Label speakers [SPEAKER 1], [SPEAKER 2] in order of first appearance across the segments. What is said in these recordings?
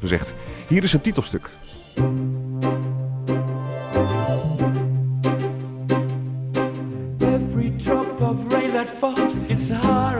[SPEAKER 1] gezegd. Hier is het titelstuk.
[SPEAKER 2] Every drop of rain that falls in Sahara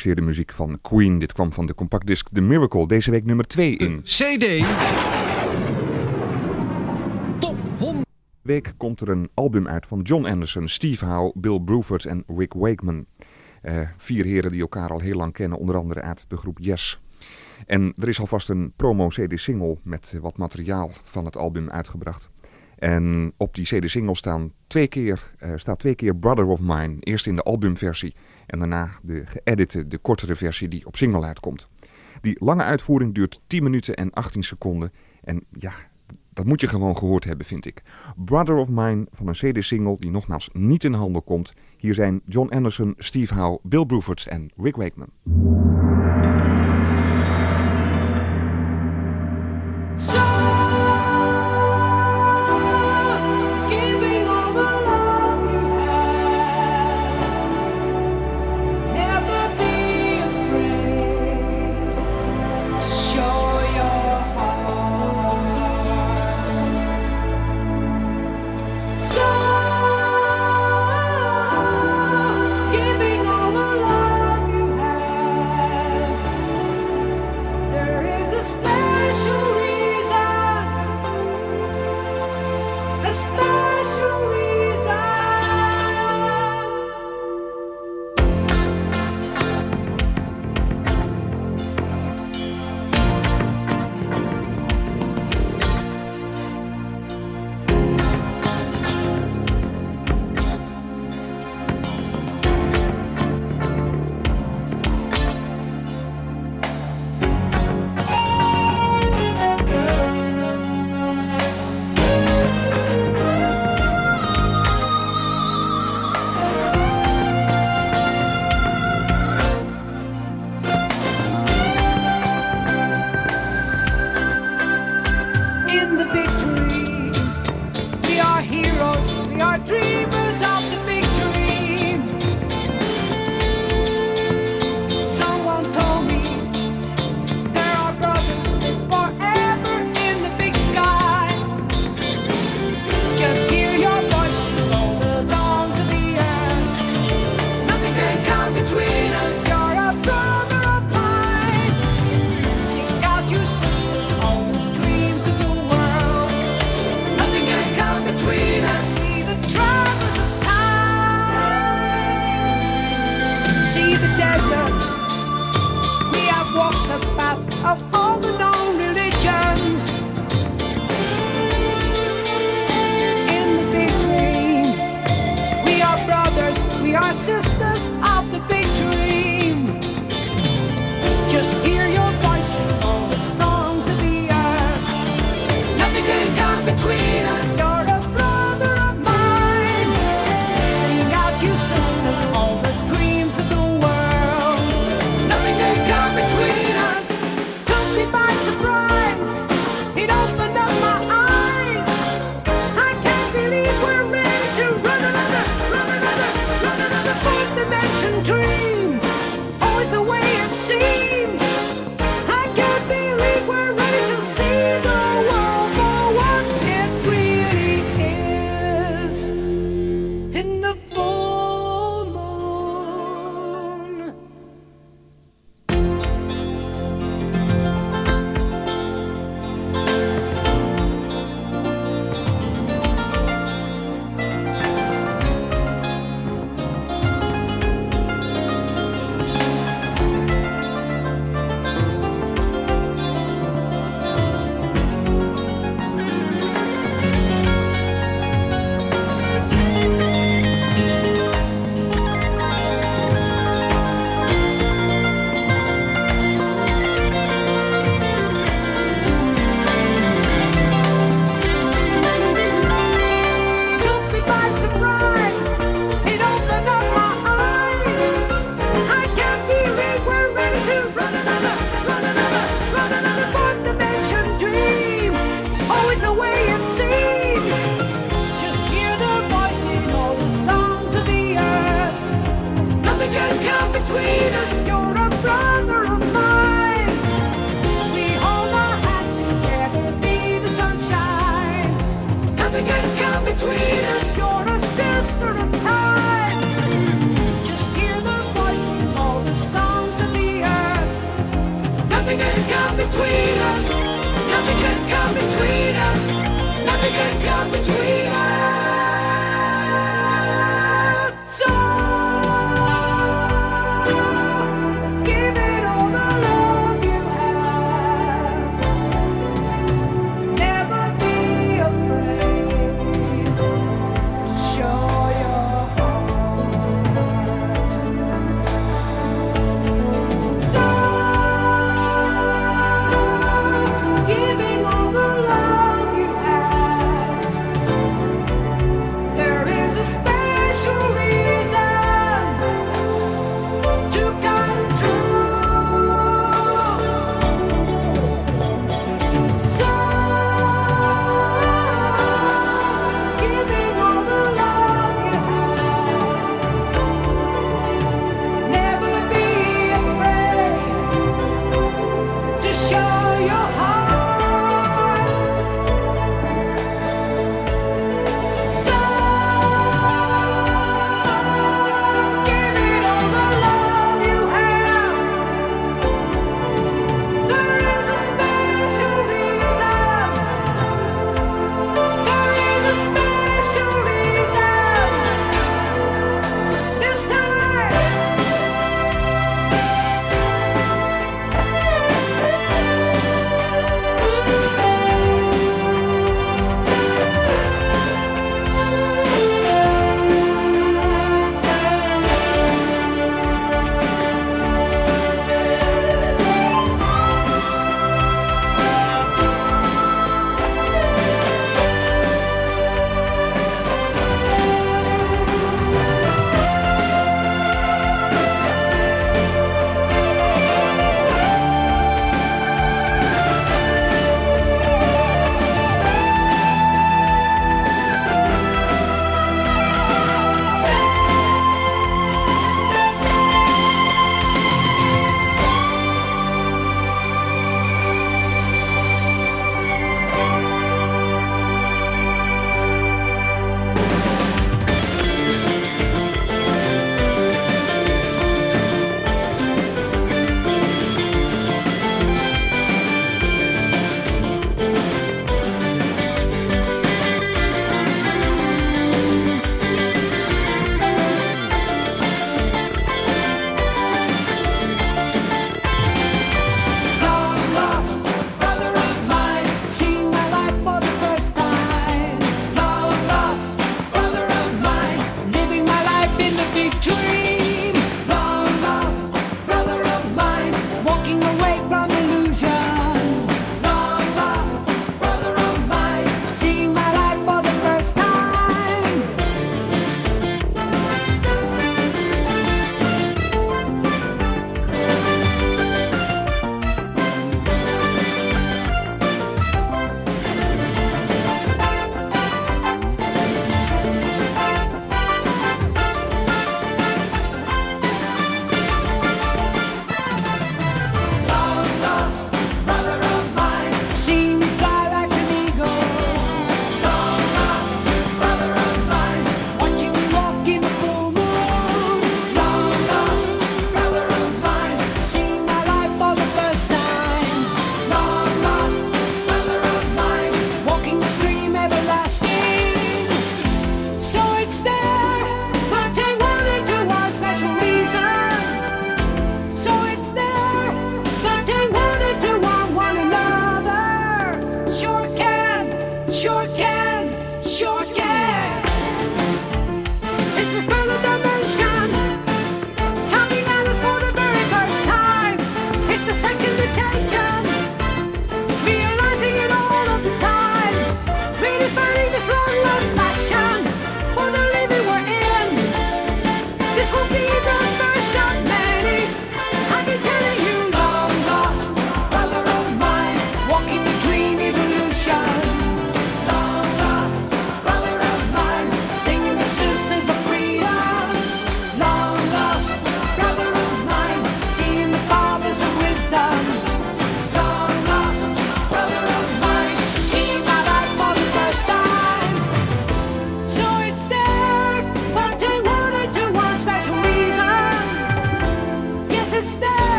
[SPEAKER 3] Geproduceerde muziek van Queen. Dit kwam van de compactdisc The Miracle. Deze week nummer 2 in.
[SPEAKER 1] CD. Top 100.
[SPEAKER 3] week komt er een album uit van John Anderson, Steve Howe, Bill Bruford en Rick Wakeman. Eh, vier heren die elkaar al heel lang kennen, onder andere uit de groep Yes. En er is alvast een promo-CD-single met wat materiaal van het album uitgebracht. En op die CD-single staan twee keer, eh, staat twee keer Brother of Mine. Eerst in de albumversie en daarna de geëdite, de kortere versie die op single uitkomt. Die lange uitvoering duurt 10 minuten en 18 seconden. En ja, dat moet je gewoon gehoord hebben, vind ik. Brother of Mine van een CD-single die nogmaals niet in de handel komt. Hier zijn John Anderson, Steve Howe, Bill Bruford en Rick Wakeman.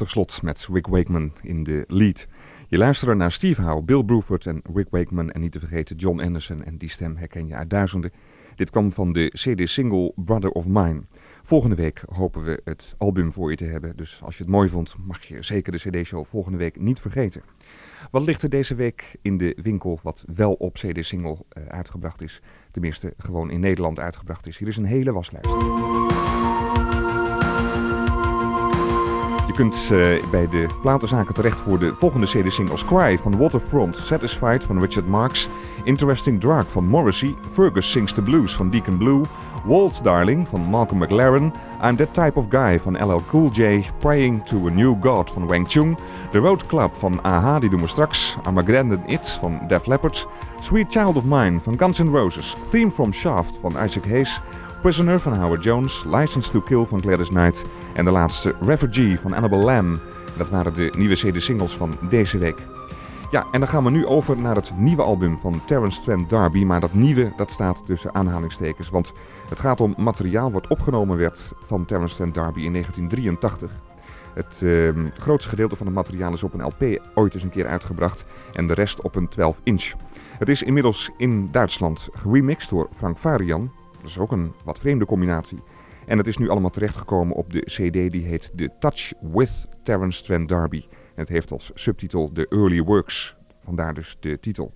[SPEAKER 1] Prachtig slot met Rick Wakeman in de lead. Je luisterde naar Steve Howe, Bill Bruford en Rick Wakeman en niet te vergeten John Anderson. En die stem herken je uit duizenden. Dit kwam van de CD-single Brother of Mine. Volgende week hopen we het album voor je te hebben. Dus als je het mooi vond, mag je zeker de CD-show volgende week niet vergeten. Wat ligt er deze week in de winkel wat wel op CD-single eh, uitgebracht is? Tenminste, gewoon in Nederland uitgebracht is. Hier is een hele waslijst. Kunt eh, bij de platenzaken terecht voor de volgende CD-singles Cry van Waterfront, Satisfied van Richard Marx, Interesting Drug van Morrissey, Fergus Sings the Blues van Deacon Blue, Waltz Darling van Malcolm McLaren, I'm That Type of Guy van LL Cool J, Praying to a New God van Wang Chung, The Road Club van AHA, die doen we straks, Armageddon It van Def Leppard, Sweet Child of Mine van Guns N' Roses, Theme from Shaft van Isaac Hayes, Prisoner van Howard Jones, License to Kill van Gladys Knight en de laatste Refugee van Annabelle Lamb. Dat waren de nieuwe CD-singles van deze week. Ja, en dan gaan we nu over naar het nieuwe album van Terence Trent D'Arby. Maar dat nieuwe, dat staat tussen aanhalingstekens. Want het gaat om materiaal wat opgenomen werd van Terence Trent D'Arby in 1983. Het ehm, grootste gedeelte van het materiaal is op een LP ooit eens een keer uitgebracht. En de rest op een 12 inch. Het is inmiddels in Duitsland geremixed door Frank Varian. Dat is ook een wat vreemde combinatie. En het is nu allemaal terechtgekomen op de CD die heet The Touch with Terence Trent D'Arby. En het heeft als subtitel The Early Works. Vandaar dus de titel.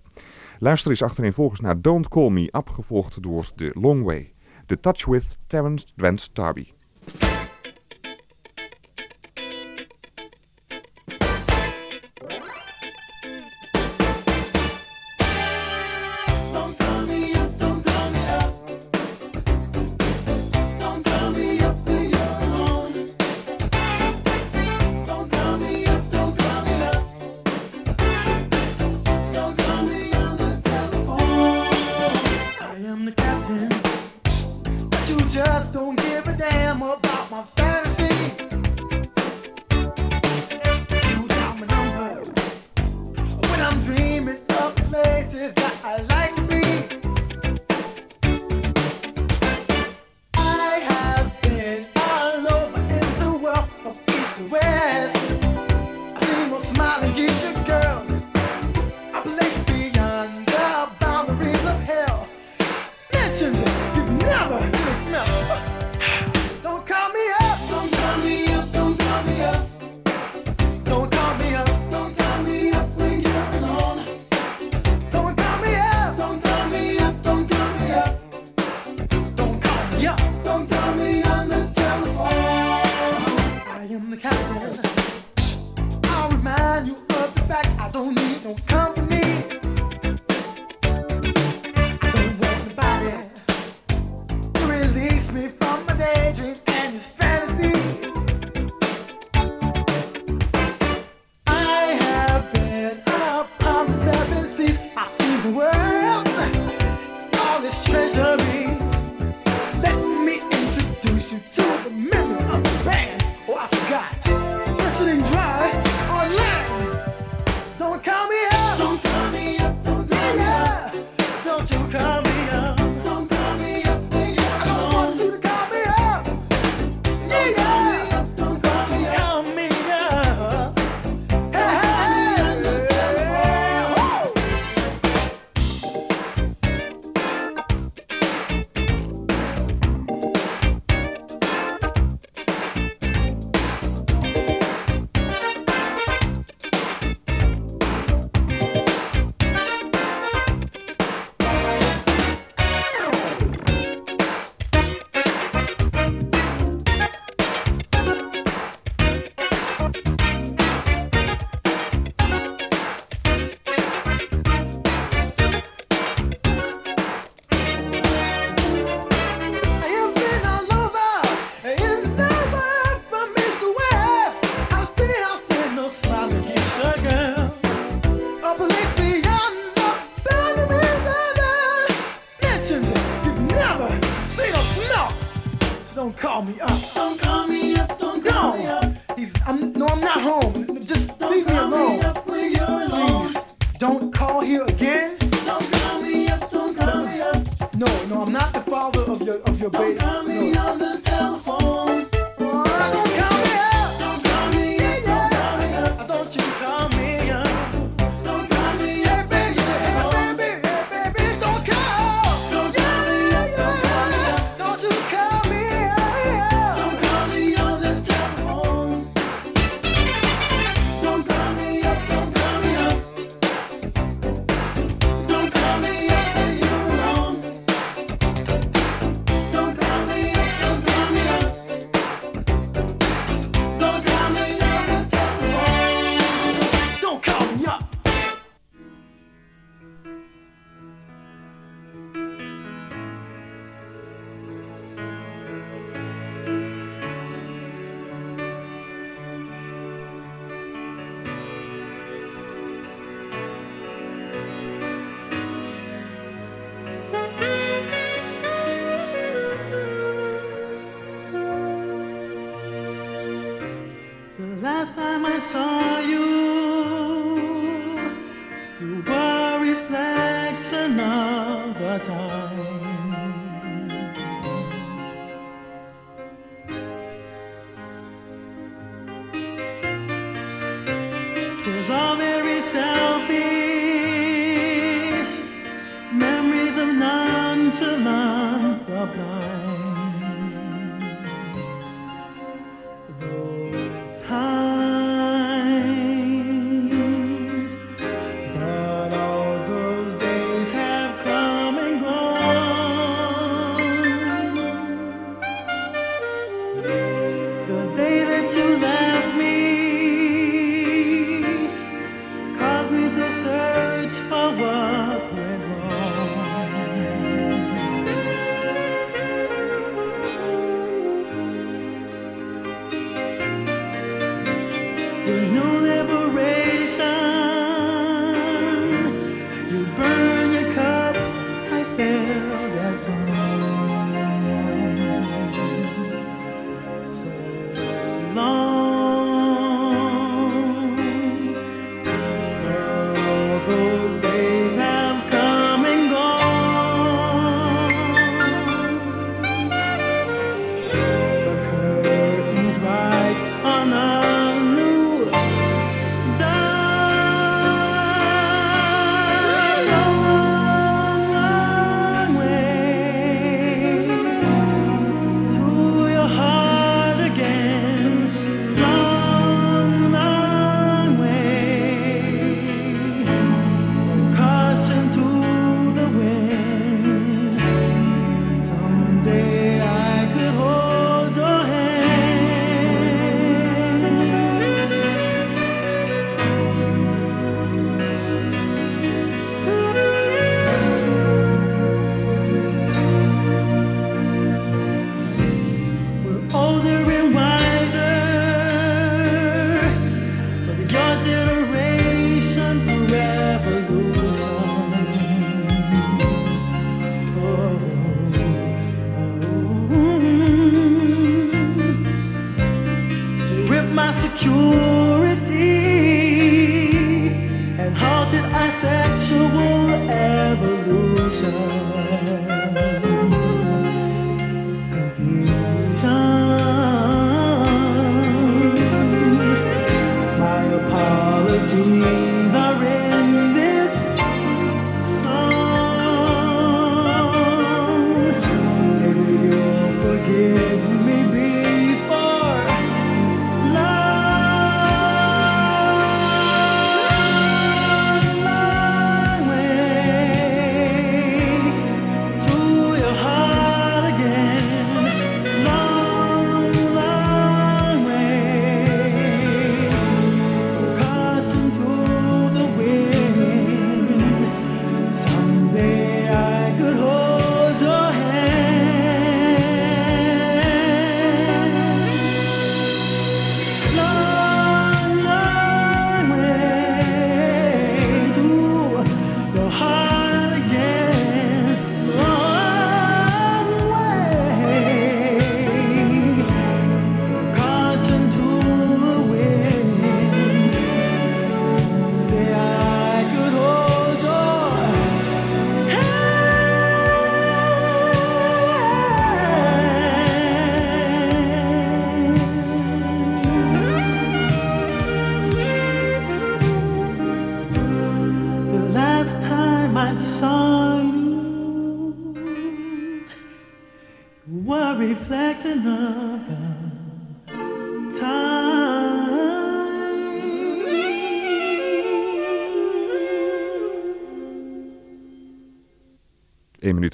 [SPEAKER 1] Luister eens achtereenvolgens naar Don't Call Me Up, gevolgd door The Long Way. The Touch with Terence Trent D'Arby.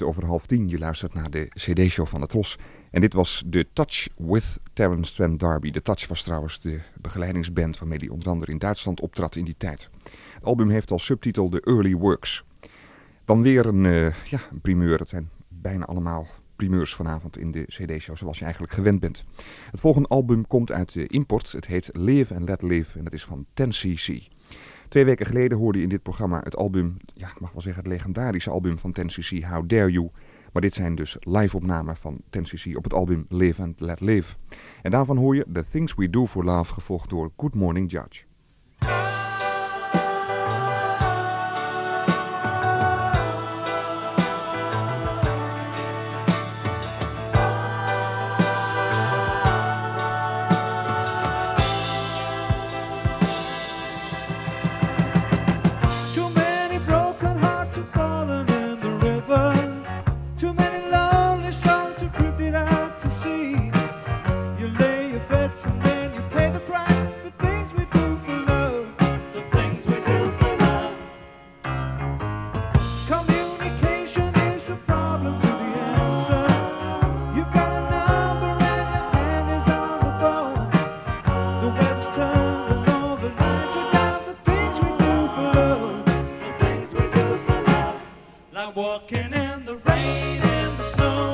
[SPEAKER 1] 1 minuut over half tien. Je luistert naar de CD-show van de Tros. En dit was The Touch with Terence Trent D'Arby. The Touch was trouwens de begeleidingsband waarmee hij onder andere in Duitsland optrad in die tijd. Het album heeft als subtitel The Early Works. Dan weer een, eh, ja, een primeur. Het zijn bijna allemaal primeurs vanavond in de CD-show, zoals je eigenlijk gewend bent. Het volgende album komt uit de import. Het heet Live and Let Live en dat is van 10cc. Twee weken geleden hoorde je in dit programma het album, ja, ik mag wel zeggen het legendarische album van 10cc, How Dare You. Maar dit zijn dus live-opnamen van 10cc op het album Live and Let Live. En daarvan hoor je The Things We Do For Love, gevolgd door Good Morning Judge.
[SPEAKER 4] Walking in the rain and the snow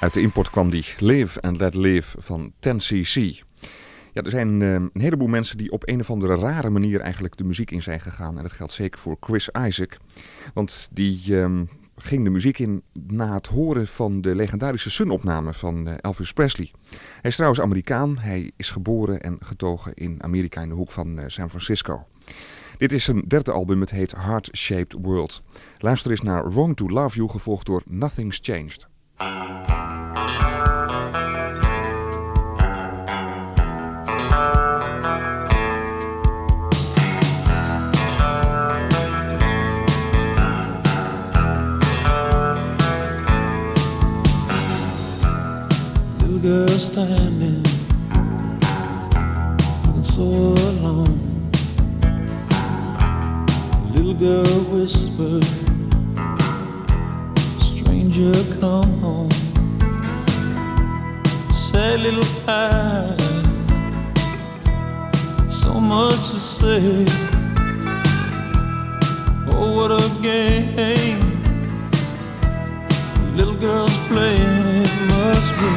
[SPEAKER 1] Uit de import kwam die Live and Let Live van 10cc. Ja, er zijn eh, een heleboel mensen die op een of andere rare manier eigenlijk de muziek in zijn gegaan. En dat geldt zeker voor Chris Isaac. Want die ehm, ging de muziek in na het horen van de legendarische Sun-opname van eh, Elvis Presley. Hij is trouwens Amerikaan. Hij is geboren en getogen in Amerika in de hoek van eh, San Francisco. Dit is zijn derde album, het heet Heart Shaped World. Luister eens naar Wrong to Love You, gevolgd door Nothing's Changed.
[SPEAKER 5] Little girl standing, looking so alone. Little girl whispered, Stranger, come home. Sad little pie, so much to say. Oh, what a game little girls playing. It must be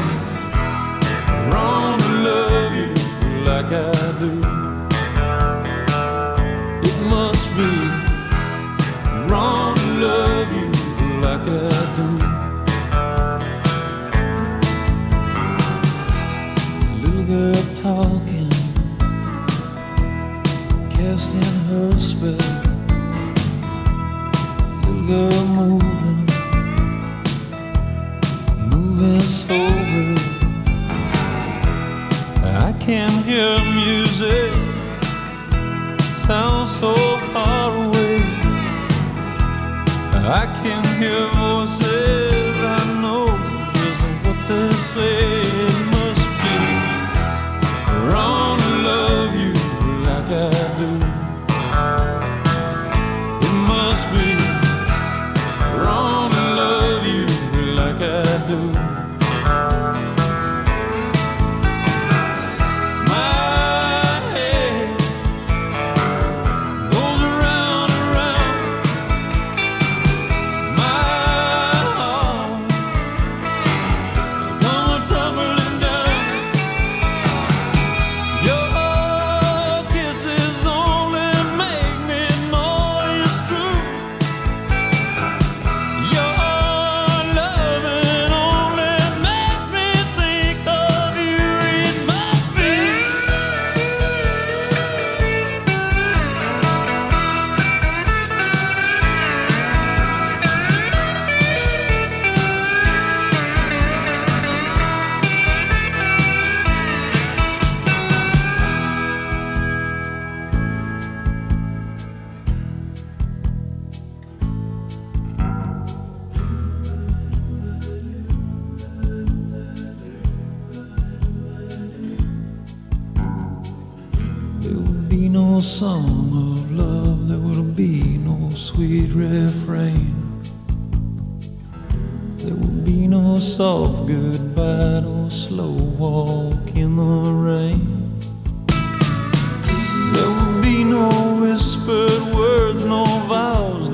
[SPEAKER 5] wrong to love you like I do. It must be wrong I can hear voices I know just what they say.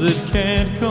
[SPEAKER 5] That can't come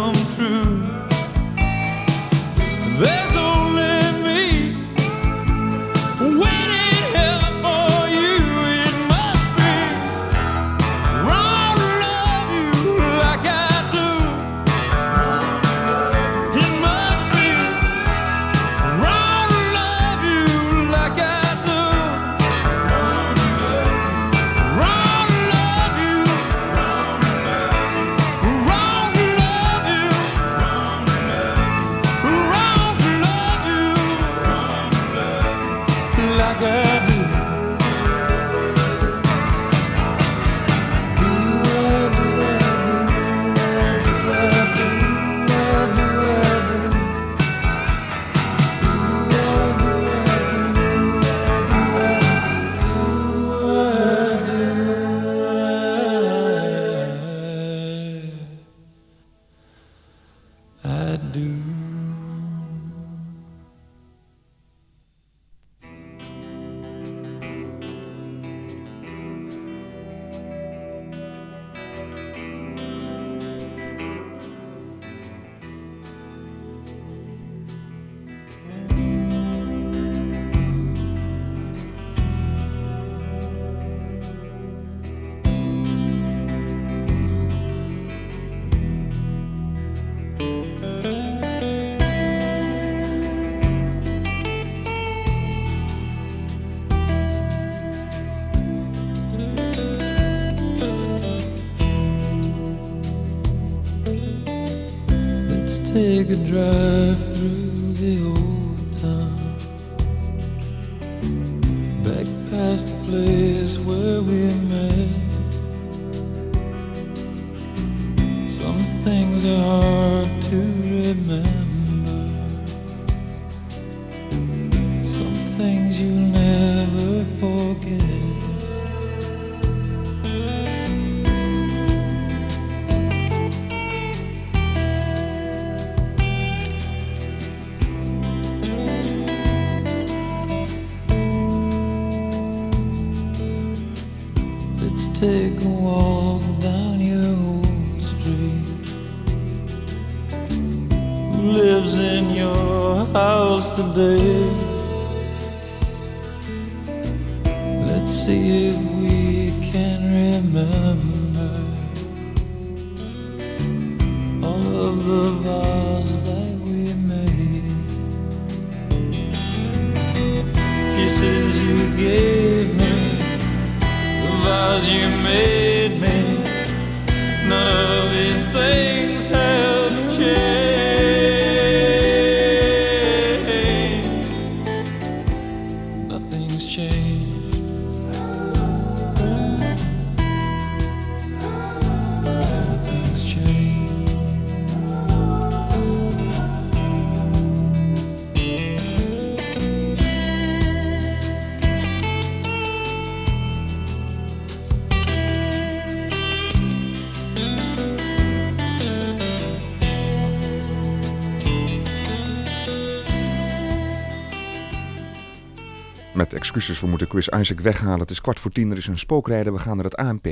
[SPEAKER 1] excuses, we moeten Chris Isaac weghalen. Het is kwart voor tien, er is een spookrijder. We gaan naar het ANP.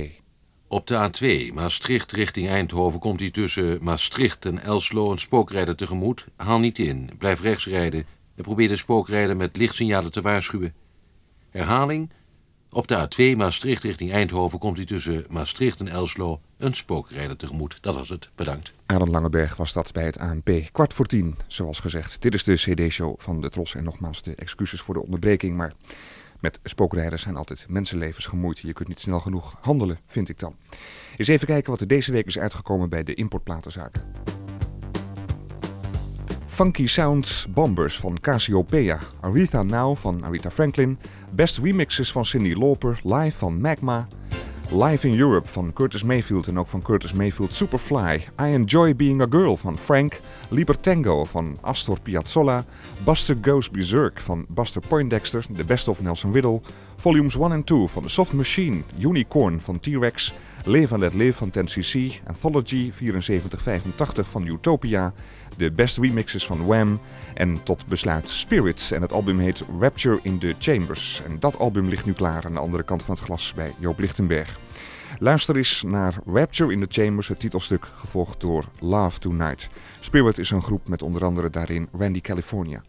[SPEAKER 6] Op de A2 Maastricht richting Eindhoven komt hij tussen Maastricht en Elslo een spookrijder tegemoet. Haal niet in, blijf rechts rijden en probeer de spookrijder met lichtsignalen te waarschuwen. Herhaling. Op de A2 Maastricht richting Eindhoven komt hij tussen Maastricht en Elslo een spookrijder tegemoet. Dat was het. Bedankt.
[SPEAKER 1] Alan Langeberg was dat bij het ANP. Kwart voor tien, zoals gezegd. Dit is de CD-show van de Tros. En nogmaals, de excuses voor de onderbreking. Maar met spookrijders zijn altijd mensenlevens gemoeid. Je kunt niet snel genoeg handelen, vind ik dan. Eens even kijken wat er deze week is uitgekomen bij de importplatenzaak. Funky Sounds Bombers van Cassiopeia. Aretha Now van Aretha Franklin. Best remixes van Cyndi Lauper. Live van Magma. Live in Europe van Curtis Mayfield en ook van Curtis Mayfield Superfly. I Enjoy Being a Girl van Frank. Libertango van Astor Piazzolla. Buster Goes Berserk van Buster Poindexter. The Best of Nelson Whittle. Volumes 1 en 2 van The Soft Machine. Unicorn van T-Rex. Live and Let Live van 10cc. Anthology 7485 van Utopia. De best remixes van Wham. En tot besluit Spirits. En het album heet Rapture in the Chambers. En dat album ligt nu klaar aan de andere kant van het glas bij Joop Lichtenberg. Luister eens naar Rapture in the Chambers, het titelstuk, gevolgd door Love Tonight. Spirit is een groep met onder andere daarin Randy California.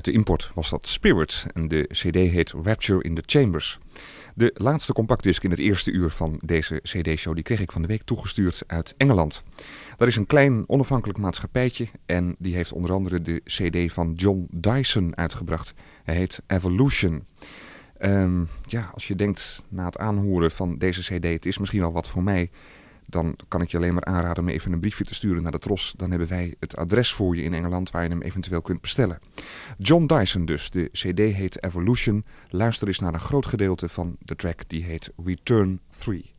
[SPEAKER 1] Uit de import was dat Spirit en de cd heet Rapture in the Chambers. De laatste compactdisc in het eerste uur van deze cd-show die kreeg ik van de week toegestuurd uit Engeland. Dat is een klein onafhankelijk maatschappijtje en die heeft onder andere de cd van John Dyson uitgebracht. Hij heet Evolution. Ehm, ja, als je denkt na het aanhoren van deze cd, het is misschien al wat voor mij, dan kan ik je alleen maar aanraden om even een briefje te sturen naar de Tros. Dan hebben wij het adres voor je in Engeland waar je hem eventueel kunt bestellen. John Dyson dus, de cd heet Evolution. Luister eens naar een groot gedeelte van de track die heet Return 3.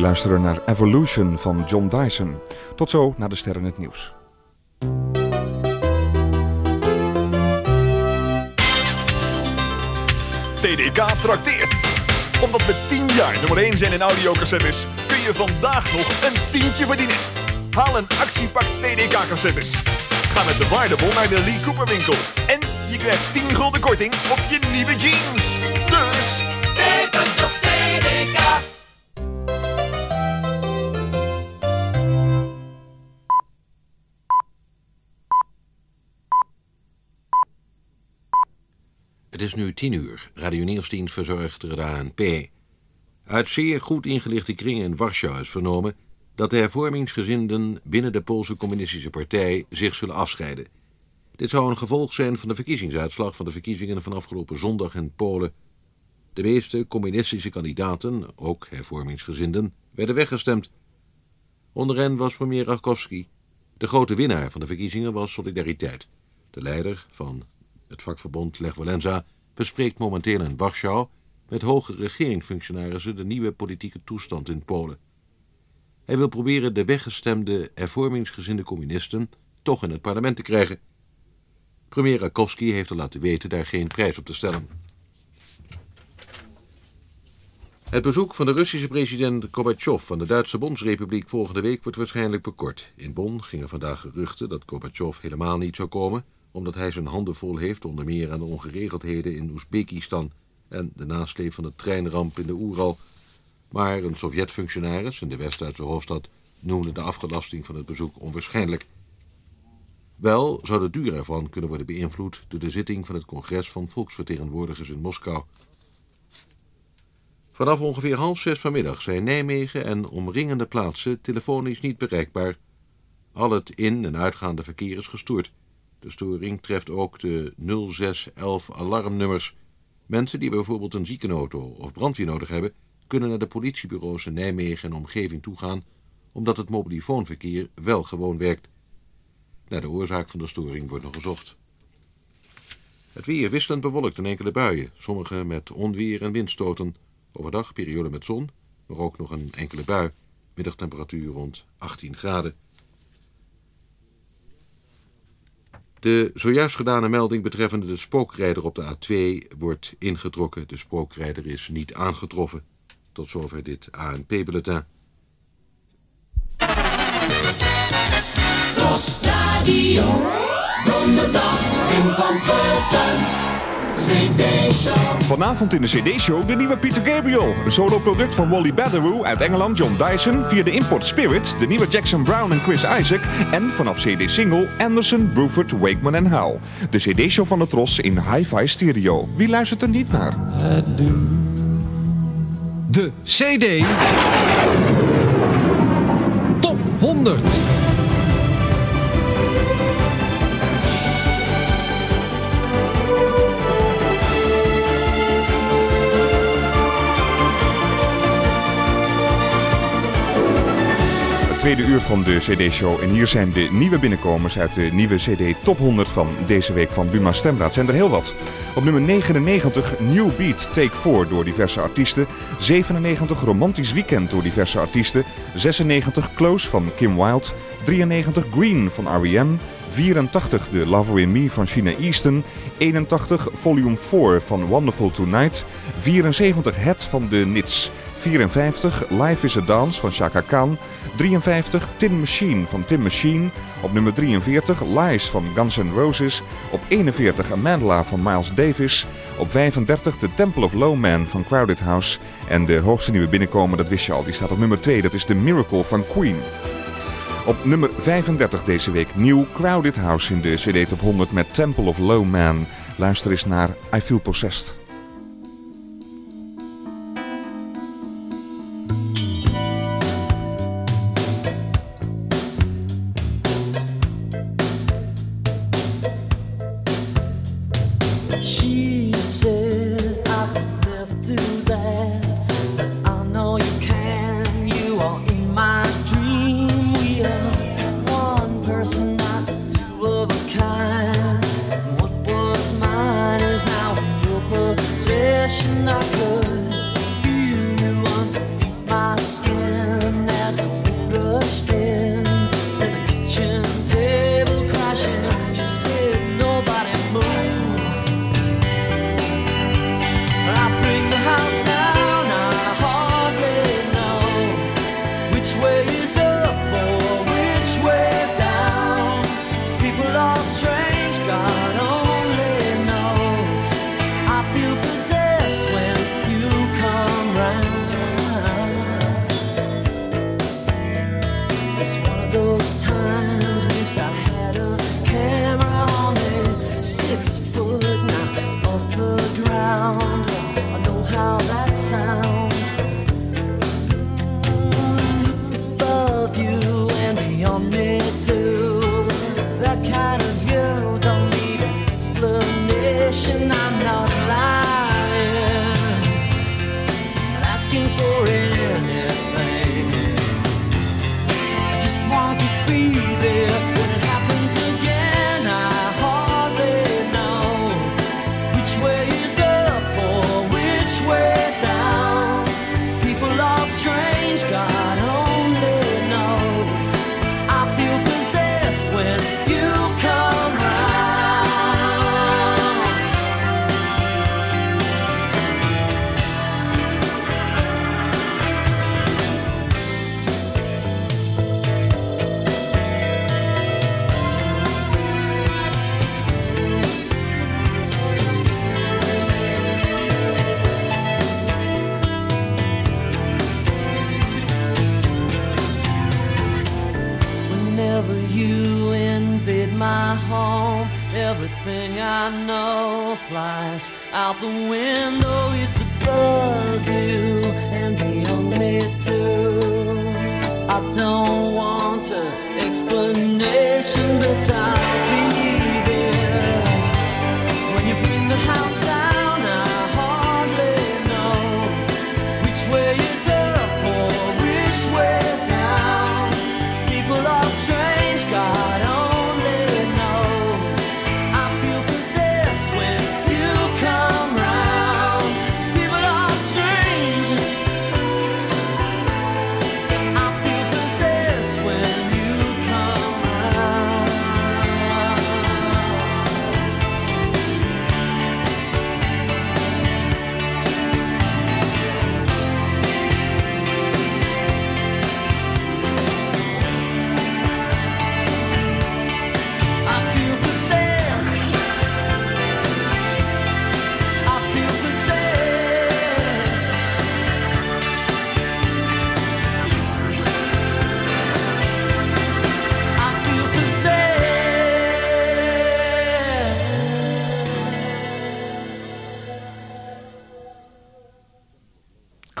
[SPEAKER 1] Je luisterde naar Evolution van John Dyson. Tot zo naar de sterren het nieuws.
[SPEAKER 7] TDK trakteert. Omdat we 10 jaar nummer 1 zijn in audiocassettes, kun je vandaag nog een tientje verdienen. Haal een actiepak TDK cassettes. Ga met de waardebon naar de Lee Cooper winkel. En je krijgt 10 gulden korting op je nieuwe jeans.
[SPEAKER 6] Is nu tien uur. Radio Nieuwsdienst verzorgt de ANP. Uit zeer goed ingelichte kringen in Warschau is vernomen dat de hervormingsgezinden binnen de Poolse Communistische Partij zich zullen afscheiden. Dit zou een gevolg zijn van de verkiezingsuitslag van de verkiezingen van afgelopen zondag in Polen. De meeste communistische kandidaten, ook hervormingsgezinden, werden weggestemd. Onder hen was premier Rakowski. De grote winnaar van de verkiezingen was Solidariteit. De leider van het vakverbond Lech Walesa bespreekt momenteel in Warschau met hoge regeringsfunctionarissen de nieuwe politieke toestand in Polen. Hij wil proberen de weggestemde hervormingsgezinde communisten toch in het parlement te krijgen. Premier Rakowski heeft al laten weten daar geen prijs op te stellen. Het bezoek van de Russische president Gorbachev aan de Duitse Bondsrepubliek volgende week wordt waarschijnlijk bekort. In Bonn gingen vandaag geruchten dat Gorbachev helemaal niet zou komen, omdat hij zijn handen vol heeft onder meer aan de ongeregeldheden in Oezbekistan en de nasleep van de treinramp in de Oeral. Maar een Sovjet-functionaris in de West-Duitse hoofdstad noemde de afgelasting van het bezoek onwaarschijnlijk. Wel zou de duur ervan kunnen worden beïnvloed door de zitting van het congres van volksvertegenwoordigers in Moskou. Vanaf ongeveer half zes vanmiddag zijn Nijmegen en omringende plaatsen telefonisch niet bereikbaar. Al het in- en uitgaande verkeer is gestoord. De storing treft ook de 0611 alarmnummers. Mensen die bijvoorbeeld een ziekenauto of brandweer nodig hebben, kunnen naar de politiebureaus in Nijmegen en omgeving toegaan, omdat het mobielefoonverkeer wel gewoon werkt. Naar de oorzaak van de storing wordt nog gezocht. Het weer wisselend bewolkt en enkele buien, sommige met onweer en windstoten. Overdag periode met zon, maar ook nog een enkele bui. Middagtemperatuur rond 18 graden. De zojuist gedane melding betreffende de spookrijder op de A2 wordt ingetrokken. De spookrijder is niet aangetroffen. Tot zover dit ANP-bulletin.
[SPEAKER 8] Van. CD-show.
[SPEAKER 1] Vanavond in de CD-show de nieuwe Peter Gabriel. Een solo-product van Wally Badaroo uit Engeland, John Dyson. Via de Import Spirit, de nieuwe Jackson Brown en Chris Isaac. En vanaf CD-single Anderson, Bruford, Wakeman en Howell. De CD-show van de Tros in hi-fi stereo. Wie luistert er niet naar?
[SPEAKER 9] De CD Top 100.
[SPEAKER 1] Tweede uur van de CD-show. En hier zijn de nieuwe binnenkomers uit de nieuwe CD Top 100 van deze week van Buma Stemraad. Zijn er heel wat. Op nummer 99 New Beat Take 4 door diverse artiesten. 97 Romantisch Weekend door diverse artiesten. 96 Close van Kim Wilde. 93 Green van R.E.M. 84 The Lover in Me van China Easton. 81 Volume 4 van Wonderful Tonight. 74 Het van de Nits. 54 Life is a Dance van Chaka Khan. 53 Tin Machine van Tin Machine. Op nummer 43 Lies van Guns N' Roses. Op 41 Amandla van Miles Davis. Op 35 The Temple of Low Man van Crowded House. En de hoogste nieuwe binnenkomen, dat wist je al, die staat op nummer 2. Dat is The Miracle van Queen. Op nummer 35 deze week nieuw Crowded House in de CD Top 100 met Temple of Low Man. Luister eens naar I Feel Possessed.
[SPEAKER 8] The window. It's above you and beyond me too. I don't want an explanation, but I'll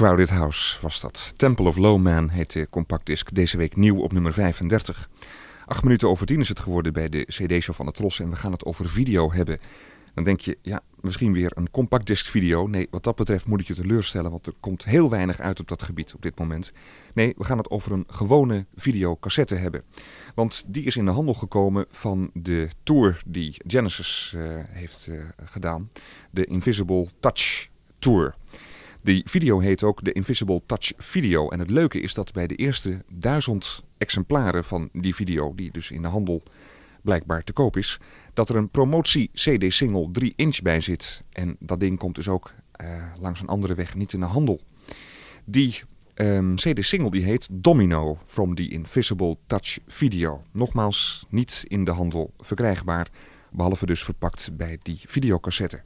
[SPEAKER 1] Crowded House was dat. Temple of Low Man heet de compactdisc deze week nieuw op nummer 35. Acht minuten over tien is het geworden bij de CD-show van de Tros en we gaan het over video hebben. Dan denk je, ja, misschien weer een compactdisc video. Nee, wat dat betreft moet ik je teleurstellen, want er komt heel weinig uit op dat gebied op dit moment. Nee, we gaan het over een gewone videocassette hebben. Want die is in de handel gekomen van de tour die Genesis eh, heeft eh, gedaan. De Invisible Touch Tour. Die video heet ook de Invisible Touch Video. En het leuke is dat bij de eerste duizend exemplaren van die video, die dus in de handel blijkbaar te koop is, dat er een promotie CD-single 3 inch bij zit. En dat ding komt dus ook eh, langs een andere weg niet in de handel. Die ehm, CD-single die heet Domino from the Invisible Touch Video. Nogmaals niet in de handel verkrijgbaar, behalve dus verpakt bij die videocassette.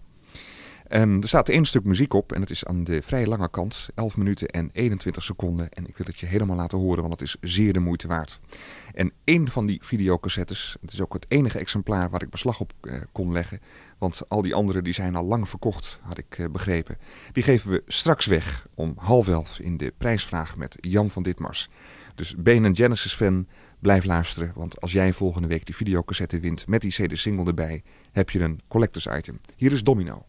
[SPEAKER 1] Ehm, er staat één stuk muziek op en het is aan de vrij lange kant, 11 minuten en 21 seconden. En ik wil het je helemaal laten horen, want het is zeer de moeite waard. En één van die videocassettes, het is ook het enige exemplaar waar ik beslag op eh, kon leggen, want al die andere die zijn al lang verkocht, had ik eh, begrepen. Die geven we straks weg om half elf in de prijsvraag met Jan van Ditmars. Dus ben een Genesis-fan, blijf luisteren, want als jij volgende week die videocassette wint met die CD-single erbij, heb je een collectors item. Hier is Domino.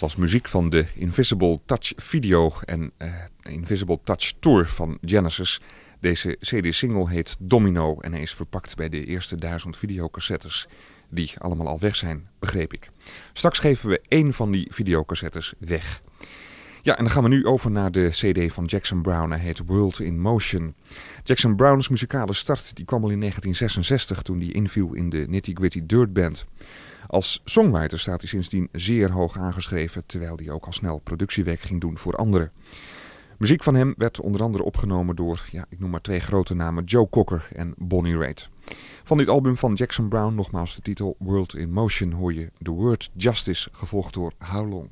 [SPEAKER 8] Was muziek van de Invisible Touch Video en eh, Invisible Touch Tour van Genesis. Deze CD-single heet Domino en hij is verpakt bij de eerste duizend videocassettes die allemaal al weg zijn, begreep ik. Straks geven we één van die videocassettes weg. Ja, en dan gaan we nu over naar de CD van Jackson Brown. Hij heet World in Motion. Jackson Brown's muzikale start die kwam al in 1966 toen hij inviel in de Nitty Gritty Dirt Band. Als songwriter staat hij sindsdien zeer hoog aangeschreven, terwijl hij ook al snel productiewerk ging doen voor anderen. Muziek van hem werd onder andere opgenomen door, ja, ik noem maar twee grote namen, Joe Cocker en Bonnie Raitt. Van dit album van Jackson Brown, nogmaals de titel World in Motion, hoor je The Word Justice, gevolgd door How Long.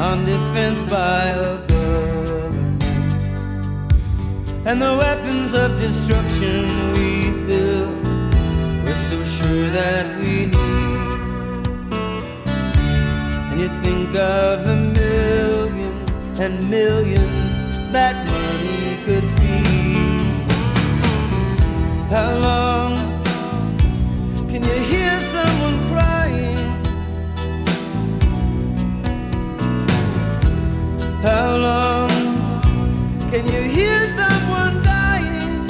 [SPEAKER 8] on defense by a government. And the weapons of destruction we build, we're so sure that we need. And you think of the millions and millions that money could feed. How long? How long can you hear someone dying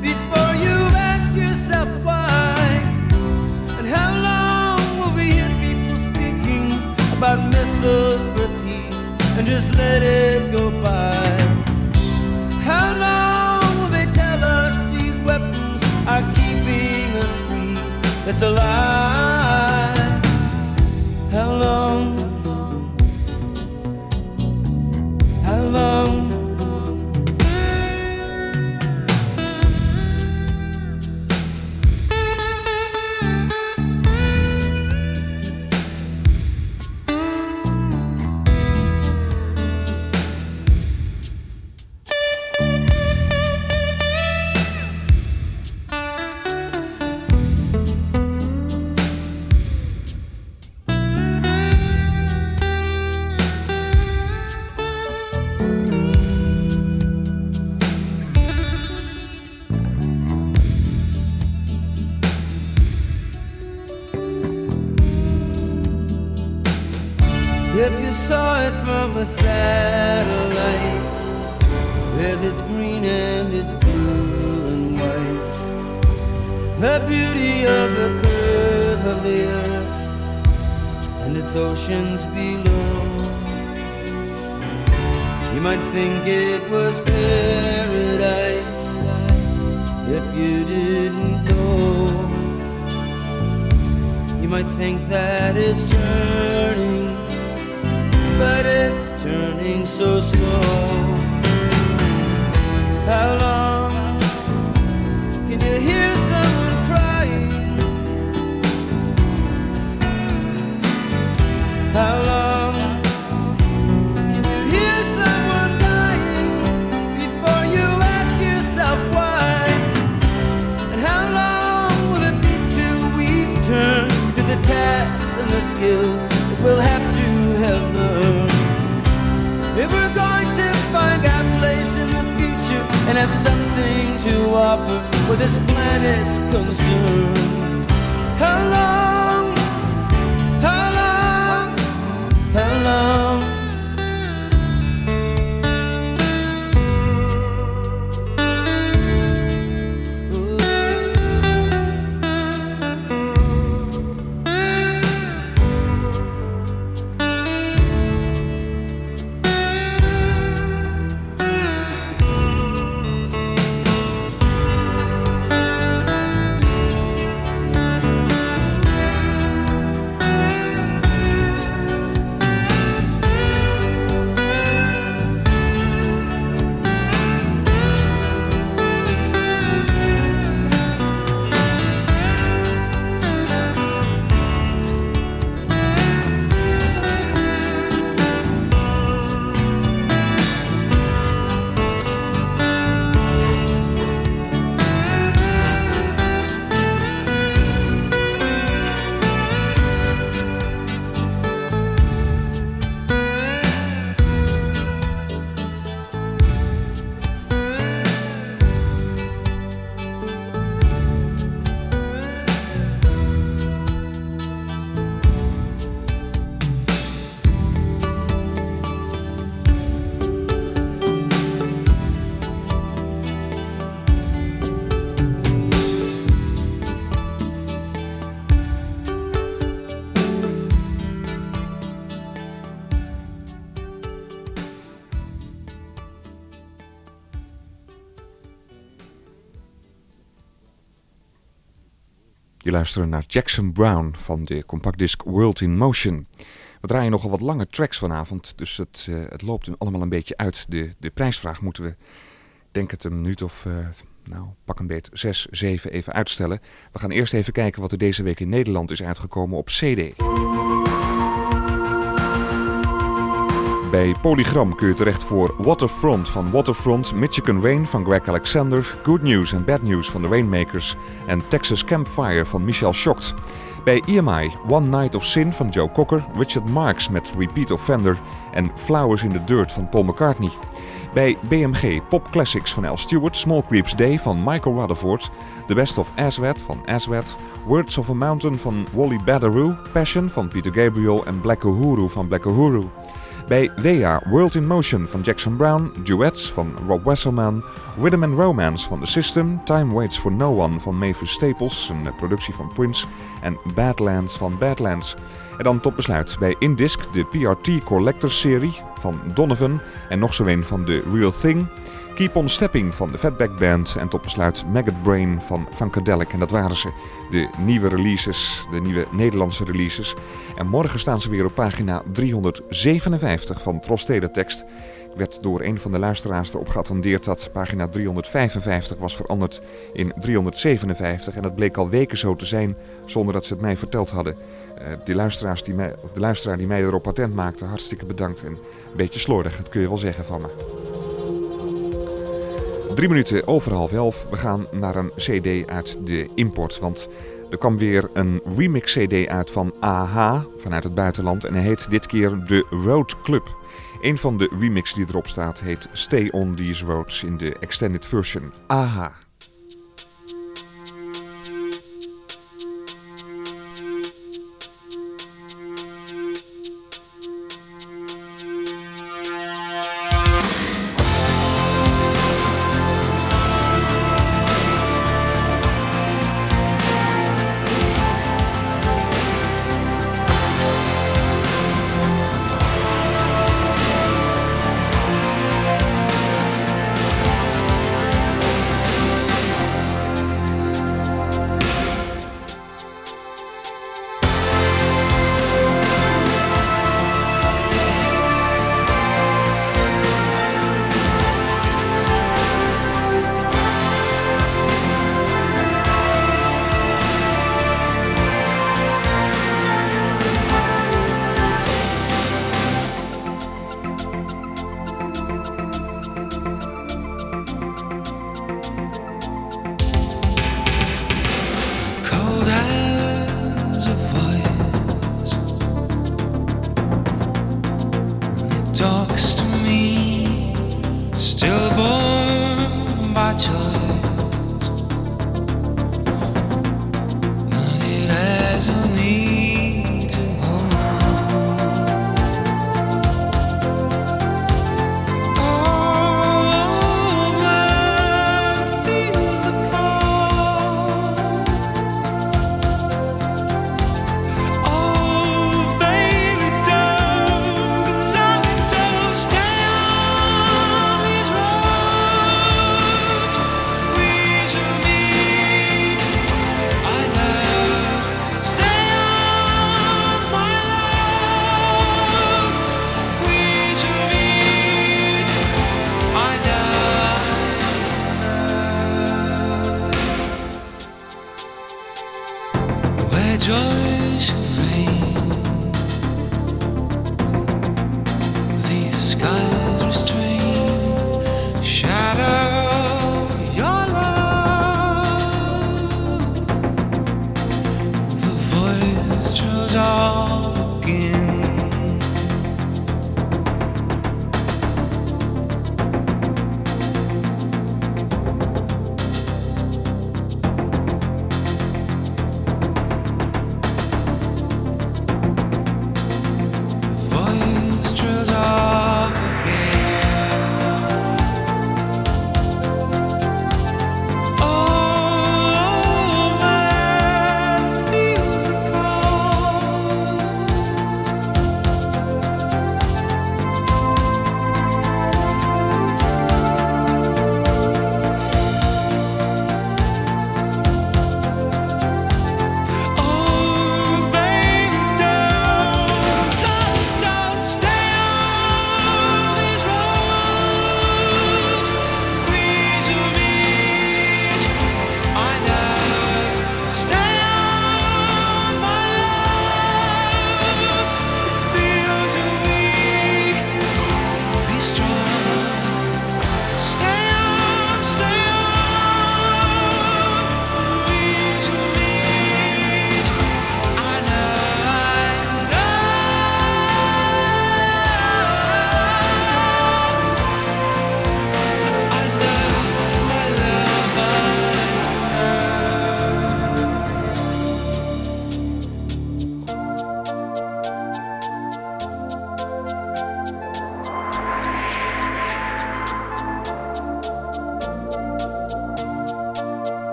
[SPEAKER 8] before you ask yourself why? And how long will we hear people speaking about missiles for peace and just let it go by? How long will they tell us these weapons are keeping us free? It's a lie.
[SPEAKER 1] Naar Jackson Brown van de compactdisc World in Motion. We draaien nogal wat lange tracks vanavond, dus het, eh, het loopt allemaal een beetje uit. De, de prijsvraag moeten we, denk het, een minuut of, eh, nou, pak een beet, zes, zeven even uitstellen. We gaan eerst even kijken wat er deze week in Nederland is uitgekomen op CD. Bij Polygram kun je terecht voor Waterfront van Waterfront, Michigan Rain van Greg Alexander, Good News and Bad News van The Rainmakers en Texas Campfire van Michel Schocht. Bij EMI One Night of Sin van Joe Cocker, Richard Marx met Repeat Offender en Flowers in the Dirt van Paul McCartney. Bij BMG Pop Classics van Al Stewart, Small Creeps Day van Michael Rutherford, The Best of Aswad van Aswad, Words of a Mountain van Wally Badarou, Passion van Peter Gabriel en Black Uhuru van Black Uhuru. Bij WEA World in Motion van Jackson Brown, Duets van Rob Wesselman, Rhythm and Romance van The System, Time Waits for No One van Mavis Staples, een eh, productie van Prince, en Badlands van Badlands. En dan tot besluit bij Indisc de PRT Collectors serie van Donovan en nog zo een van The Real Thing. Keep on Stepping van de Fatback Band en tot besluit Maggot Brain van Funkadelic. En dat waren ze, de nieuwe releases, de nieuwe Nederlandse releases. En morgen staan ze weer op pagina 357 van Tros Teletext. Ik werd door een van de luisteraars erop geattendeerd dat pagina 355 was veranderd in 357. En dat bleek al weken zo te zijn zonder dat ze het mij verteld hadden. Eh, die luisteraars die mij, de luisteraar die mij erop patent maakte, hartstikke bedankt. En een beetje slordig, dat kun je wel zeggen van me. Drie minuten over half elf. We gaan naar een cd uit de import. Want er kwam weer een remix cd uit van AHA vanuit het buitenland. En hij heet dit keer de Road Club. Een van de remix die erop staat heet Stay on These Roads in de extended version. AHA.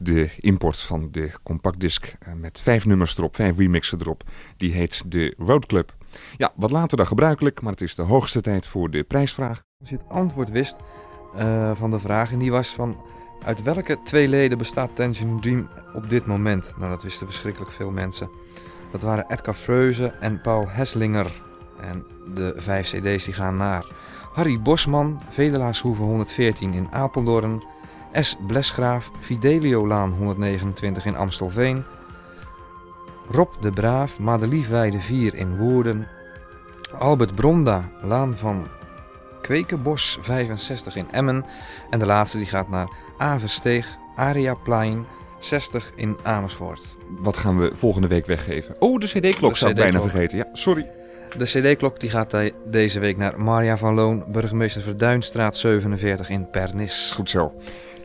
[SPEAKER 1] De import van de compactdisc eh, met vijf nummers erop, vijf remixen erop. Die heet de Road Club. Ja, wat later dan gebruikelijk, maar het is de hoogste tijd voor de prijsvraag.
[SPEAKER 10] Als je het antwoord wist eh, van de vraag, en die was van... Uit welke twee leden bestaat Tangerine Dream op dit moment? Nou, dat wisten verschrikkelijk veel mensen. Dat waren Edgar Freuze en Paul Hesslinger. En de vijf cd's die gaan naar Harry Bosman, Vedelaarshoeve 114 in Apeldoorn... S. Blesgraaf, Fideliolaan 129 in Amstelveen... Rob de Braaf, Madeliefweide 4 in Woerden... Albert Bronda, Laan van Kwekenbos 65 in Emmen. En de laatste die gaat naar Aversteeg, Ariaplein 60 in Amersfoort.
[SPEAKER 1] Wat gaan we volgende week weggeven? Oh, de CD-klok zou ik bijna vergeten. Ja, sorry.
[SPEAKER 10] De CD-klok die gaat de- deze week naar Maria van Loon, burgemeester Verduinstraat 47 in Pernis.
[SPEAKER 1] Goed zo.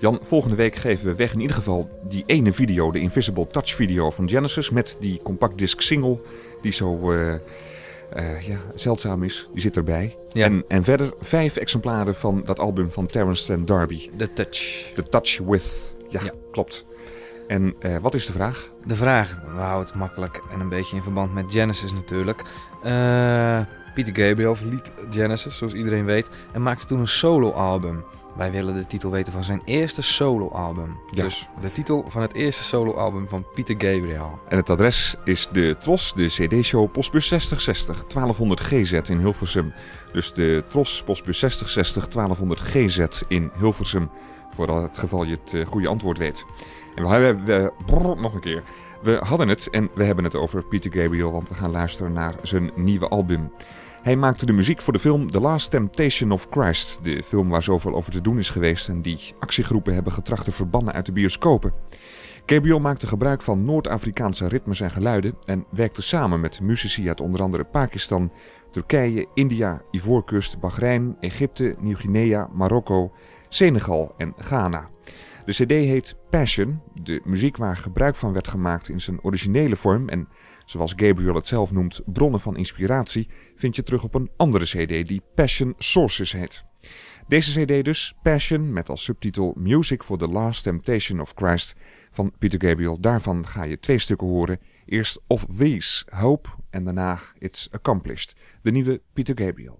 [SPEAKER 1] Jan, volgende week geven we weg in ieder geval die ene video, de Invisible Touch video van Genesis. Met die compactdisc single, die zo eh, eh, ja, zeldzaam is. Die zit erbij.
[SPEAKER 10] Ja.
[SPEAKER 1] En, en verder vijf exemplaren van dat album van Terrence Stamp D'Arby.
[SPEAKER 10] The Touch.
[SPEAKER 1] The Touch With. Ja,
[SPEAKER 10] Ja.
[SPEAKER 1] klopt. En eh, wat is de vraag?
[SPEAKER 10] De vraag, we houden het makkelijk en een beetje in verband met Genesis natuurlijk. Eh Peter Gabriel verliet Genesis, zoals iedereen weet, en maakte toen een solo-album. Wij willen de titel weten van zijn eerste solo-album.
[SPEAKER 1] Ja.
[SPEAKER 10] Dus de titel van het eerste solo-album van Peter Gabriel.
[SPEAKER 1] En het adres is de Tros, de CD-show Postbus 6060, 1200 GZ in Hilversum. Dus de Tros, Postbus 6060, 1200 GZ in Hilversum. Voor het geval je het eh, goede antwoord weet. En we hebben, we, brrr, nog een keer. We hadden het en we hebben het over Peter Gabriel, want we gaan luisteren naar zijn nieuwe album. Hij maakte de muziek voor de film The Last Temptation of Christ. De film waar zoveel over te doen is geweest en die actiegroepen hebben getracht te verbannen uit de bioscopen. Gabriel maakte gebruik van Noord-Afrikaanse ritmes en geluiden en werkte samen met muzici uit onder andere Pakistan, Turkije, India, Ivoorkust, Bahrein, Egypte, Nieuw-Guinea, Marokko, Senegal en Ghana. De CD heet Passion, de muziek waar gebruik van werd gemaakt in zijn originele vorm en zoals Gabriel het zelf noemt, bronnen van inspiratie, vind je terug op een andere CD die Passion Sources heet. Deze CD dus, Passion, met als subtitel Music for the Last Temptation of Christ van Peter Gabriel. Daarvan ga je twee stukken horen. Eerst Of These, Hope en daarna It's Accomplished. De nieuwe Peter Gabriel.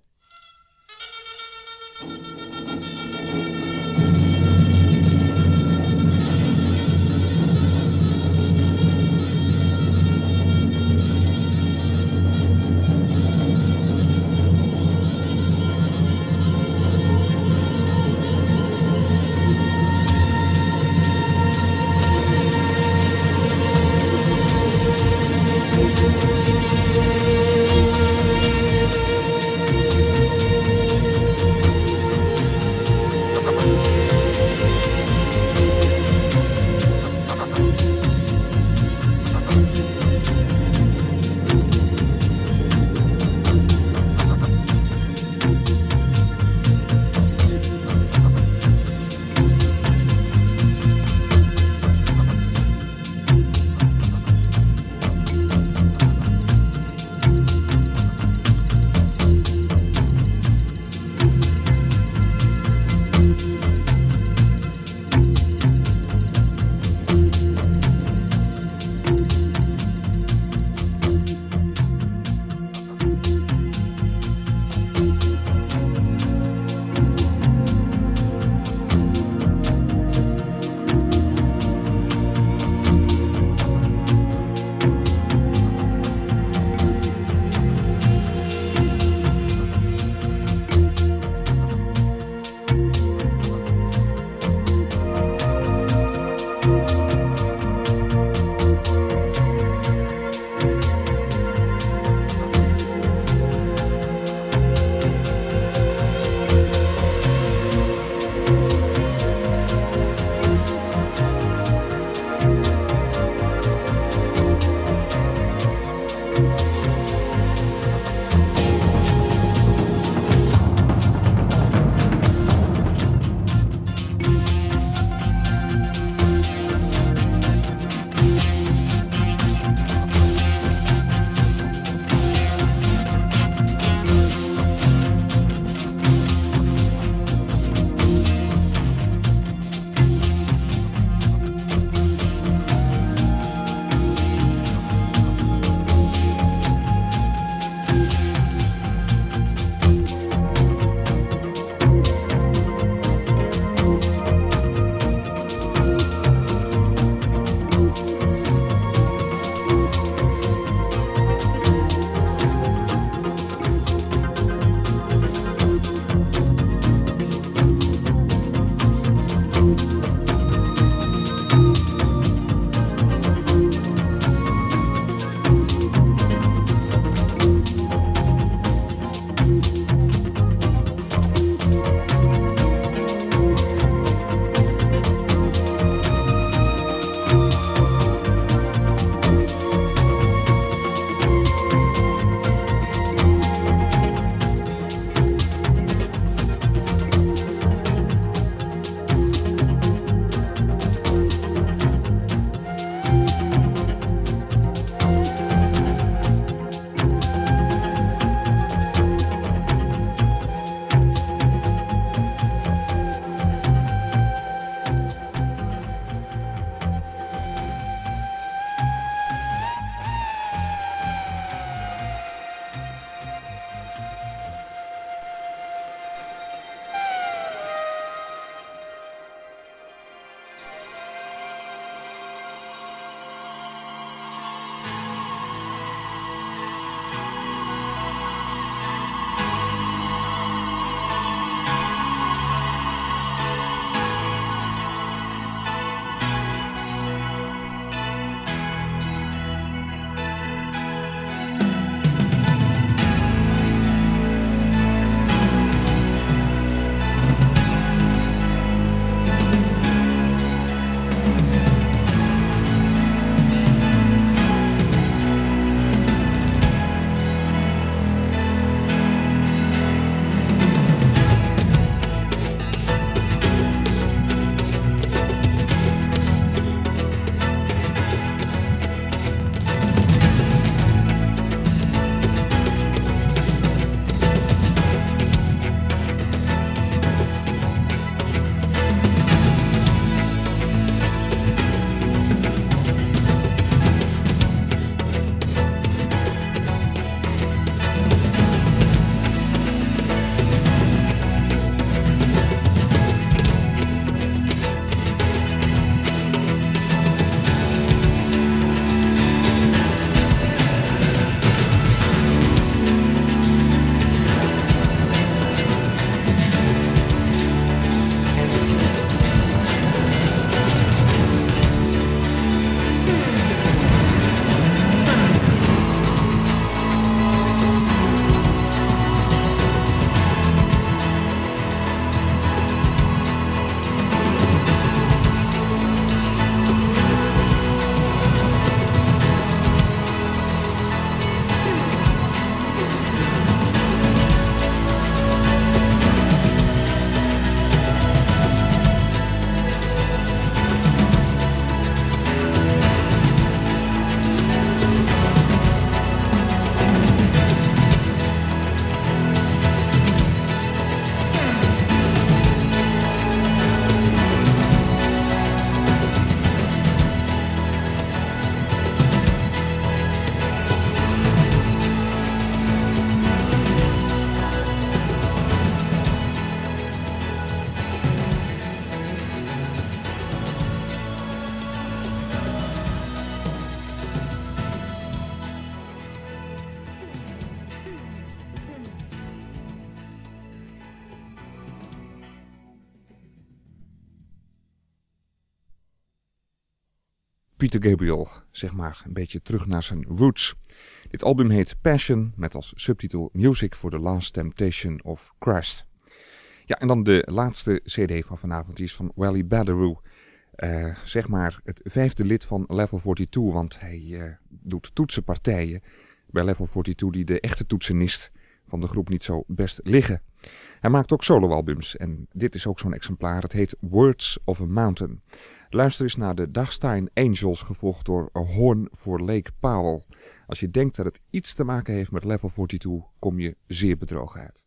[SPEAKER 1] Peter Gabriel, zeg maar, een beetje terug naar zijn roots. Dit album heet Passion, met als subtitel Music for the Last Temptation of Christ. Ja, en dan de laatste CD van vanavond, die is van Wally Badarou. Eh, zeg maar het vijfde lid van Level 42, want hij eh, doet toetsenpartijen bij Level 42 die de echte toetsenist van de groep niet zo best liggen. Hij maakt ook soloalbums en dit is ook zo'n exemplaar. Het heet Words of a Mountain. Luister eens naar de Dagstein Angels, gevolgd door Horn for Lake Powell. Als je denkt dat het iets te maken heeft met Level 42, kom je zeer bedrogen uit.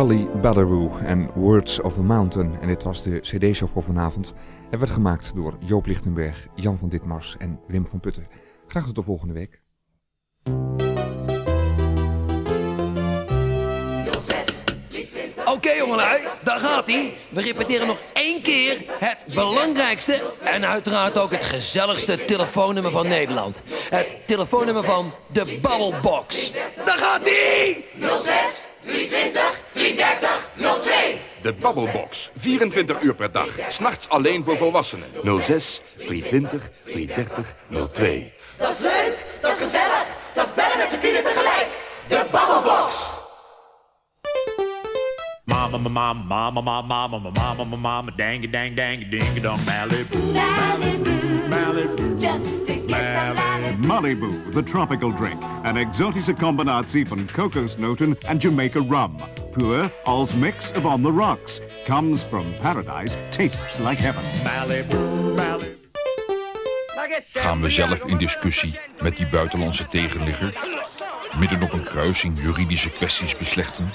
[SPEAKER 1] Wally Badaroo en Words of a Mountain. En dit was de CD-show voor vanavond. Het werd gemaakt door Joop Lichtenberg, Jan van Ditmars en Wim van Putten. Graag tot de volgende week.
[SPEAKER 11] Oké jongelui, daar gaat hij. We repeteren nog één keer het belangrijkste en uiteraard ook het gezelligste telefoonnummer van Nederland. Het telefoonnummer van de Babbelbox. Daar gaat hij!
[SPEAKER 12] 06 320 330 02.
[SPEAKER 13] De Babbelbox. 24 uur per dag. S'nachts alleen voor volwassenen. 06 320 330 02.
[SPEAKER 12] Dat is leuk, dat is gezellig, dat is bellen met z'n tienen tegelijk. De Babbelbox.
[SPEAKER 14] Mama, mama, mama, mama, mama, mama, mama, mama, dang, dang, dang, ding, dong, Malibu.
[SPEAKER 12] Malibu.
[SPEAKER 14] Malibu.
[SPEAKER 12] Just to get some Malibu.
[SPEAKER 15] Malibu, the tropical drink. Een exotische combinatie van kokosnoten en Jamaica rum. Pure als mix of on the rocks. Comes from paradise, tastes like heaven.
[SPEAKER 16] Gaan we zelf in discussie met die buitenlandse tegenligger? Midden op een kruising juridische kwesties beslechten?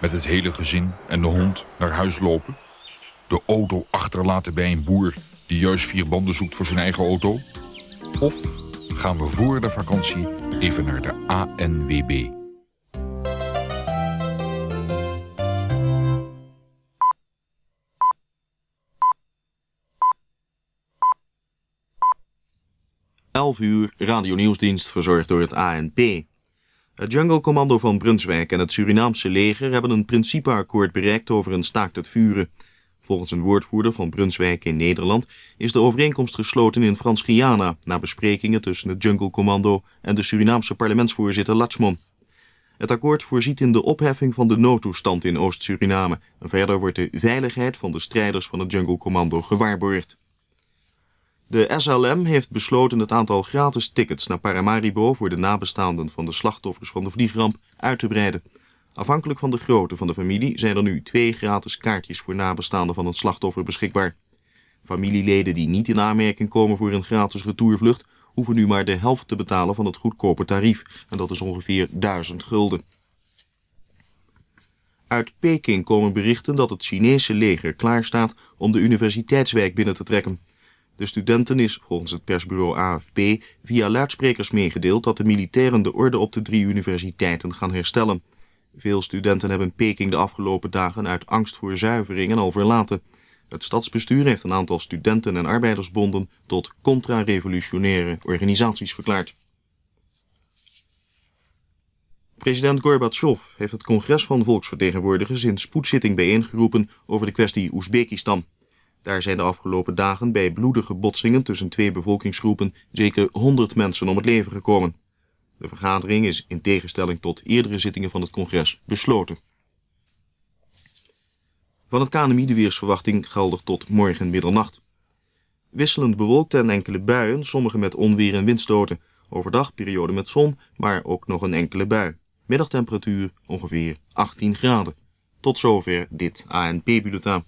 [SPEAKER 16] Met het hele gezin en de hond naar huis lopen? De auto achterlaten bij een boer die juist vier banden zoekt voor zijn eigen auto? Of gaan we voor de vakantie even naar de ANWB?
[SPEAKER 17] Elf uur radionieuwsdienst verzorgd door het ANP. Het Jungle Commando van Brunswijk en het Surinaamse leger hebben een principeakkoord bereikt over een staakt het vuren. Volgens een woordvoerder van Brunswijk in Nederland is de overeenkomst gesloten in Frans-Guyana na besprekingen tussen het Jungle Commando en de Surinaamse parlementsvoorzitter Latschmon. Het akkoord voorziet in de opheffing van de noodtoestand in Oost-Suriname verder wordt de veiligheid van de strijders van het Jungle Commando gewaarborgd. De SLM heeft besloten het aantal gratis tickets naar Paramaribo voor de nabestaanden van de slachtoffers van de vliegramp uit te breiden. Afhankelijk van de grootte van de familie zijn er nu twee gratis kaartjes voor nabestaanden van een slachtoffer beschikbaar. Familieleden die niet in aanmerking komen voor een gratis retourvlucht hoeven nu maar de helft te betalen van het goedkope tarief en dat is ongeveer 1000 gulden. Uit Peking komen berichten dat het Chinese leger klaarstaat om de universiteitswijk binnen te trekken. De studenten is volgens het persbureau AFP via luidsprekers meegedeeld dat de militairen de orde op de drie universiteiten gaan herstellen. Veel studenten hebben Peking de afgelopen dagen uit angst voor zuiveringen al verlaten. Het stadsbestuur heeft een aantal studenten- en arbeidersbonden tot contra-revolutionaire organisaties verklaard. President Gorbachev heeft het congres van volksvertegenwoordigers in spoedzitting bijeengeroepen over de kwestie Oezbekistan. Daar zijn de afgelopen dagen bij bloedige botsingen tussen twee bevolkingsgroepen zeker 100 mensen om het leven gekomen. De vergadering is in tegenstelling tot eerdere zittingen van het congres besloten. Van het KNMI de weersverwachting geldig tot morgen middernacht. Wisselend bewolkt en enkele buien, sommige met onweer en windstoten. Overdag periode met zon, maar ook nog een enkele bui. Middagtemperatuur ongeveer 18 graden. Tot zover dit ANP-bulletin.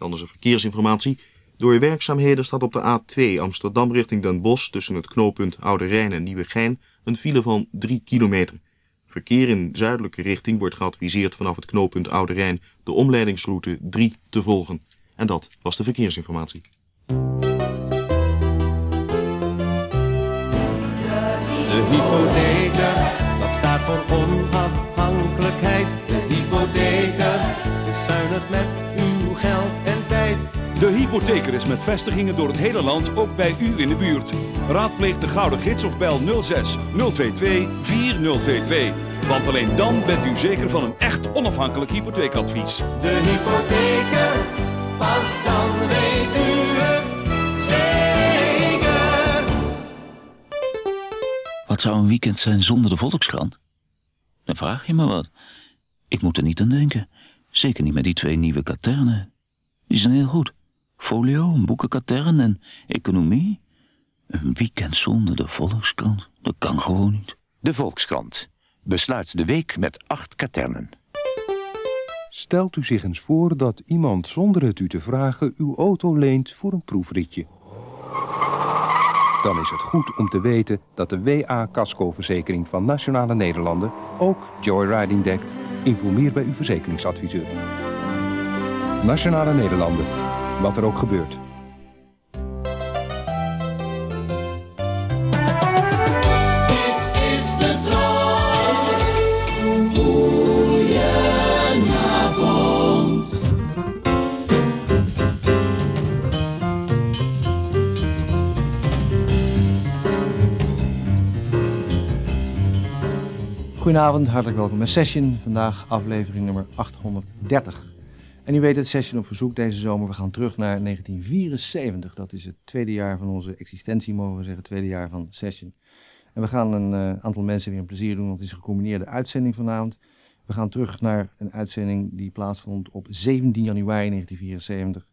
[SPEAKER 17] Is er verkeersinformatie. Door werkzaamheden staat op de A2 Amsterdam richting Den Bosch tussen het knooppunt Oude Rijn en Nieuwegein een file van 3 kilometer. Verkeer in zuidelijke richting wordt geadviseerd vanaf het knooppunt Oude Rijn de omleidingsroute 3 te volgen. En dat was de verkeersinformatie.
[SPEAKER 5] De hypotheker, dat staat voor onafhankelijkheid. De hypotheker is zuinig met geld en tijd.
[SPEAKER 18] De hypotheker is met vestigingen door het hele land, ook bij u in de buurt. Raadpleeg de Gouden Gids of bel 06 022 4022. Want alleen dan bent u zeker van een echt onafhankelijk hypotheekadvies.
[SPEAKER 5] De hypotheker, pas dan weet u het zeker.
[SPEAKER 19] Wat zou een weekend zijn zonder de Volkskrant? Dan vraag je me wat. Ik moet er niet aan denken. Zeker niet met die twee nieuwe katernen. Die zijn heel goed. Folio, een boekenkatern en economie. Een weekend zonder de Volkskrant, dat kan gewoon niet.
[SPEAKER 20] De Volkskrant. Besluit de week met acht katernen.
[SPEAKER 21] Stelt u zich eens voor dat iemand zonder het u te vragen uw auto leent voor een proefritje. Dan is het goed om te weten dat de WA-casco-verzekering van Nationale Nederlanden ook joyriding dekt Informeer bij uw verzekeringsadviseur. Nationale Nederlanden, wat er ook gebeurt.
[SPEAKER 22] Goedenavond, hartelijk welkom bij Session. Vandaag aflevering nummer 830. En u weet het, Session op verzoek deze zomer. We gaan terug naar 1974. Dat is het tweede jaar van onze existentie, mogen we zeggen. Het tweede jaar van Session. En we gaan een eh, aantal mensen weer een plezier doen, want het is een gecombineerde uitzending vanavond. We gaan terug naar een uitzending die plaatsvond op 17 januari 1974.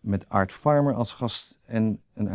[SPEAKER 22] Met Art Farmer als gast en een uitzending